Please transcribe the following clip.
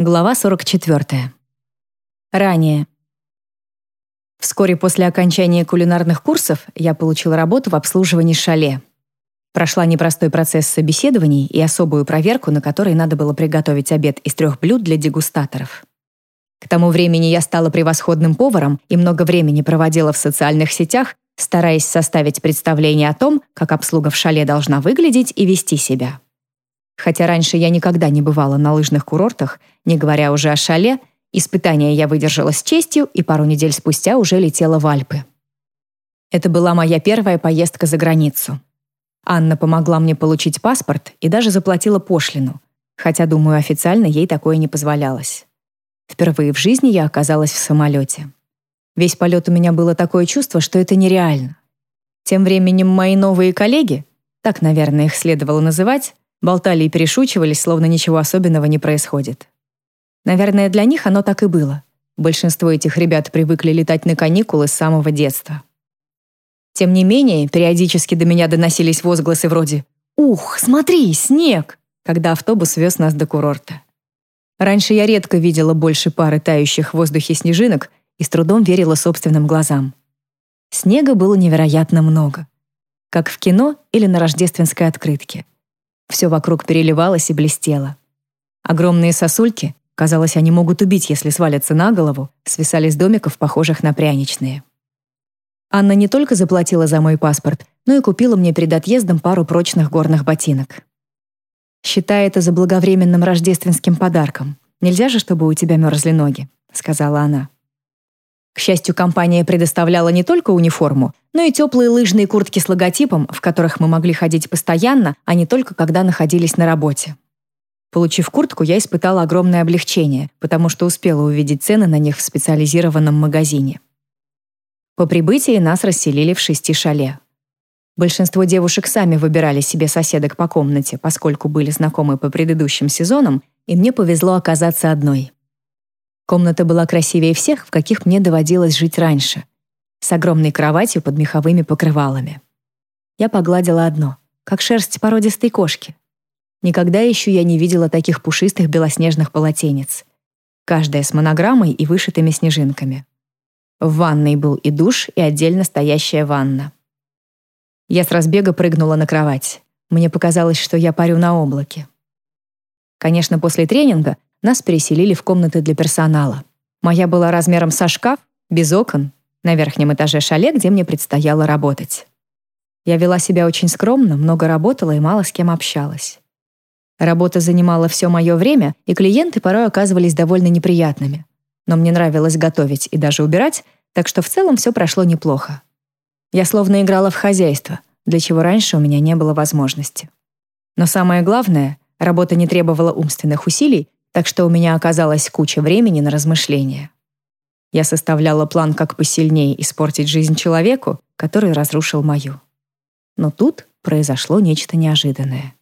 Глава 44. Ранее. Вскоре после окончания кулинарных курсов я получила работу в обслуживании шале. Прошла непростой процесс собеседований и особую проверку, на которой надо было приготовить обед из трех блюд для дегустаторов. К тому времени я стала превосходным поваром и много времени проводила в социальных сетях, стараясь составить представление о том, как обслуга в шале должна выглядеть и вести себя. Хотя раньше я никогда не бывала на лыжных курортах, не говоря уже о шале, испытания я выдержала с честью и пару недель спустя уже летела в Альпы. Это была моя первая поездка за границу. Анна помогла мне получить паспорт и даже заплатила пошлину, хотя, думаю, официально ей такое не позволялось. Впервые в жизни я оказалась в самолете. Весь полет у меня было такое чувство, что это нереально. Тем временем мои новые коллеги, так, наверное, их следовало называть, болтали и перешучивались, словно ничего особенного не происходит. Наверное, для них оно так и было. Большинство этих ребят привыкли летать на каникулы с самого детства. Тем не менее, периодически до меня доносились возгласы вроде «Ух, смотри, снег!», когда автобус вез нас до курорта. Раньше я редко видела больше пары тающих в воздухе снежинок и с трудом верила собственным глазам. Снега было невероятно много. Как в кино или на рождественской открытке. Все вокруг переливалось и блестело. Огромные сосульки, казалось, они могут убить, если свалятся на голову, свисали с домиков, похожих на пряничные. Анна не только заплатила за мой паспорт, но и купила мне перед отъездом пару прочных горных ботинок. «Считай это заблаговременным рождественским подарком. Нельзя же, чтобы у тебя мерзли ноги», — сказала она. К счастью, компания предоставляла не только униформу, но и теплые лыжные куртки с логотипом, в которых мы могли ходить постоянно, а не только когда находились на работе. Получив куртку, я испытала огромное облегчение, потому что успела увидеть цены на них в специализированном магазине. По прибытии нас расселили в шести шале. Большинство девушек сами выбирали себе соседок по комнате, поскольку были знакомы по предыдущим сезонам, и мне повезло оказаться одной. Комната была красивее всех, в каких мне доводилось жить раньше, с огромной кроватью под меховыми покрывалами. Я погладила одно, как шерсть породистой кошки. Никогда еще я не видела таких пушистых белоснежных полотенец. Каждая с монограммой и вышитыми снежинками. В ванной был и душ, и отдельно стоящая ванна. Я с разбега прыгнула на кровать. Мне показалось, что я парю на облаке. Конечно, после тренинга нас переселили в комнаты для персонала. Моя была размером со шкаф, без окон, на верхнем этаже шале, где мне предстояло работать. Я вела себя очень скромно, много работала и мало с кем общалась. Работа занимала все мое время, и клиенты порой оказывались довольно неприятными. Но мне нравилось готовить и даже убирать, так что в целом все прошло неплохо. Я словно играла в хозяйство, для чего раньше у меня не было возможности. Но самое главное, работа не требовала умственных усилий, так что у меня оказалась куча времени на размышления. Я составляла план, как посильнее испортить жизнь человеку, который разрушил мою. Но тут произошло нечто неожиданное.